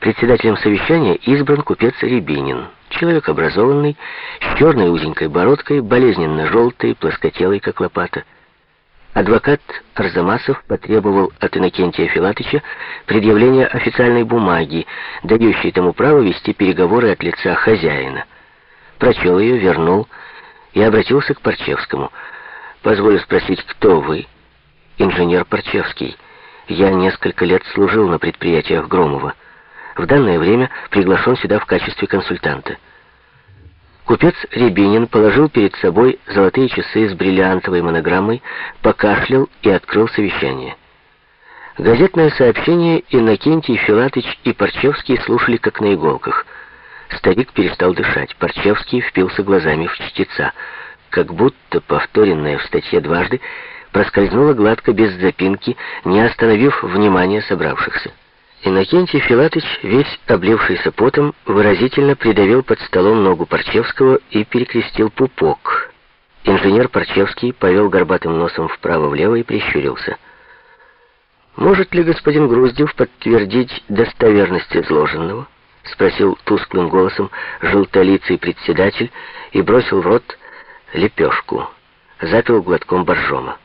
Председателем совещания избран купец Рябинин, человек образованный, с черной узенькой бородкой, болезненно желтый, плоскотелый, как лопата. Адвокат Арзамасов потребовал от Иннокентия Филатыча предъявления официальной бумаги, дающей тому право вести переговоры от лица хозяина. Прочел ее, вернул и обратился к Парчевскому. «Позволю спросить, кто вы?» «Инженер Парчевский. Я несколько лет служил на предприятиях Громова» в данное время приглашен сюда в качестве консультанта. Купец Рябинин положил перед собой золотые часы с бриллиантовой монограммой, покашлял и открыл совещание. Газетное сообщение Иннокентий Филатыч и Парчевский слушали как на иголках. Старик перестал дышать. Парчевский впился глазами в чтеца. Как будто повторенное в статье дважды проскользнуло гладко без запинки, не остановив внимания собравшихся. Иннокентий Филатыч, весь облившийся потом, выразительно придавил под столом ногу Парчевского и перекрестил пупок. Инженер Парчевский повел горбатым носом вправо-влево и прищурился. «Может ли господин Груздев подтвердить достоверность изложенного?» — спросил тусклым голосом желтолицый председатель и бросил в рот лепешку. Запил глотком боржома.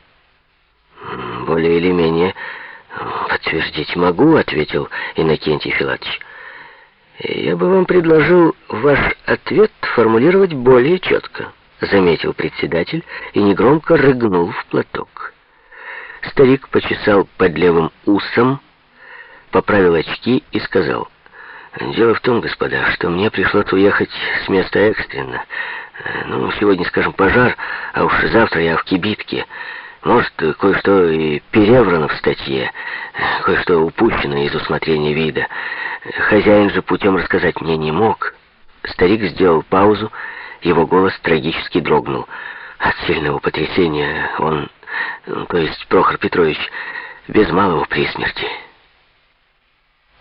«Более или менее...» «Подтвердить могу», — ответил Иннокентий Филатович. «Я бы вам предложил ваш ответ формулировать более четко», — заметил председатель и негромко рыгнул в платок. Старик почесал под левым усом, поправил очки и сказал, «Дело в том, господа, что мне пришлось уехать с места экстренно. Ну, сегодня, скажем, пожар, а уж завтра я в кибитке». Может, кое-что и переврано в статье, кое-что упущено из усмотрения вида. Хозяин же путем рассказать мне не мог. Старик сделал паузу, его голос трагически дрогнул. От сильного потрясения он, то есть Прохор Петрович, без малого при смерти.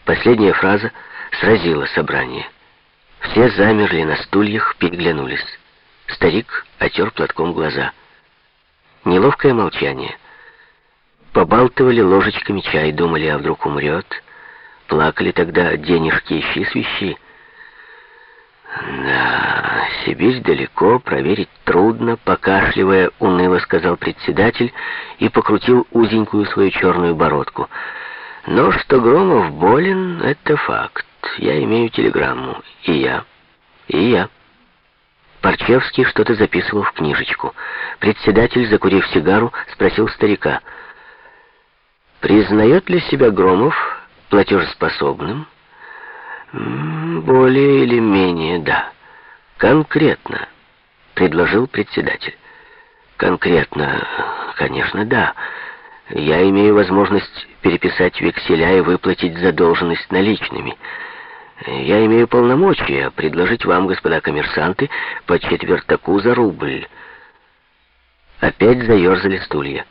Последняя фраза сразила собрание. Все замерли на стульях, переглянулись. Старик отер платком глаза. Неловкое молчание. Побалтывали ложечками чай, думали, а вдруг умрет. Плакали тогда денежки ищи свищи. «Да, Сибирь далеко, проверить трудно», — покашливая, уныло сказал председатель и покрутил узенькую свою черную бородку. «Но что Громов болен, это факт. Я имею телеграмму. И я. И я». Парчевский что-то записывал в книжечку. Председатель, закурив сигару, спросил старика. «Признает ли себя Громов платежеспособным?» «Более или менее, да. Конкретно», — предложил председатель. «Конкретно, конечно, да. Я имею возможность переписать векселя и выплатить задолженность наличными». Я имею полномочия предложить вам, господа коммерсанты, по четвертаку за рубль. Опять заерзали стулья.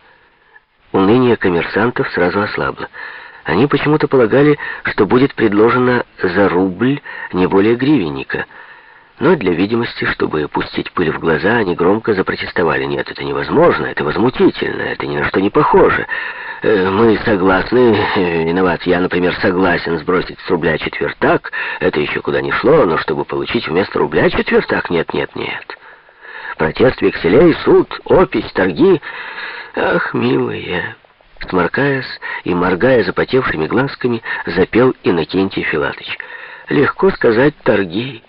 Уныние коммерсантов сразу ослабло. Они почему-то полагали, что будет предложено за рубль не более гривенника — но для видимости, чтобы пустить пыль в глаза, они громко запротестовали. Нет, это невозможно, это возмутительно, это ни на что не похоже. Э, мы согласны, э, виноват, я, например, согласен сбросить с рубля четвертак, это еще куда не шло, но чтобы получить вместо рубля четвертак, нет, нет, нет. Протест векселей, суд, опись, торги. Ах, милые... Сморкаясь и моргая запотевшими глазками, запел Иннокентий Филатович. «Легко сказать торги».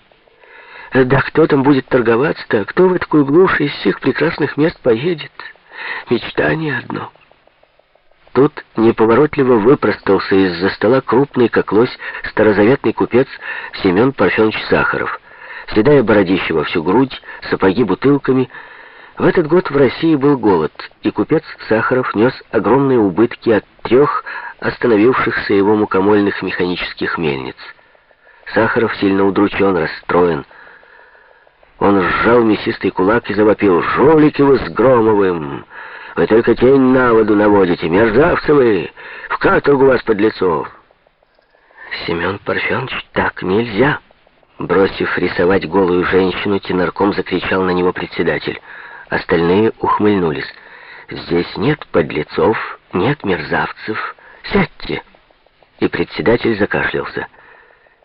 Да кто там будет торговаться-то? Кто в такую глушь из всех прекрасных мест поедет? Мечтание одно. Тут неповоротливо выпростался из-за стола крупный, как лось, старозаветный купец Семен Парфенович Сахаров. Седая бородища во всю грудь, сапоги бутылками. В этот год в России был голод, и купец Сахаров нес огромные убытки от трех остановившихся его мукомольных механических мельниц. Сахаров сильно удручен, расстроен. Он сжал мясистый кулак и завопил. «Жулики вы с Громовым! Вы только тень на воду наводите! Мерзавцы вы! В каторгу вас, подлецов!» «Семен Парфенович, так нельзя!» Бросив рисовать голую женщину, тенарком закричал на него председатель. Остальные ухмыльнулись. «Здесь нет подлецов, нет мерзавцев. Сядьте!» И председатель закашлялся.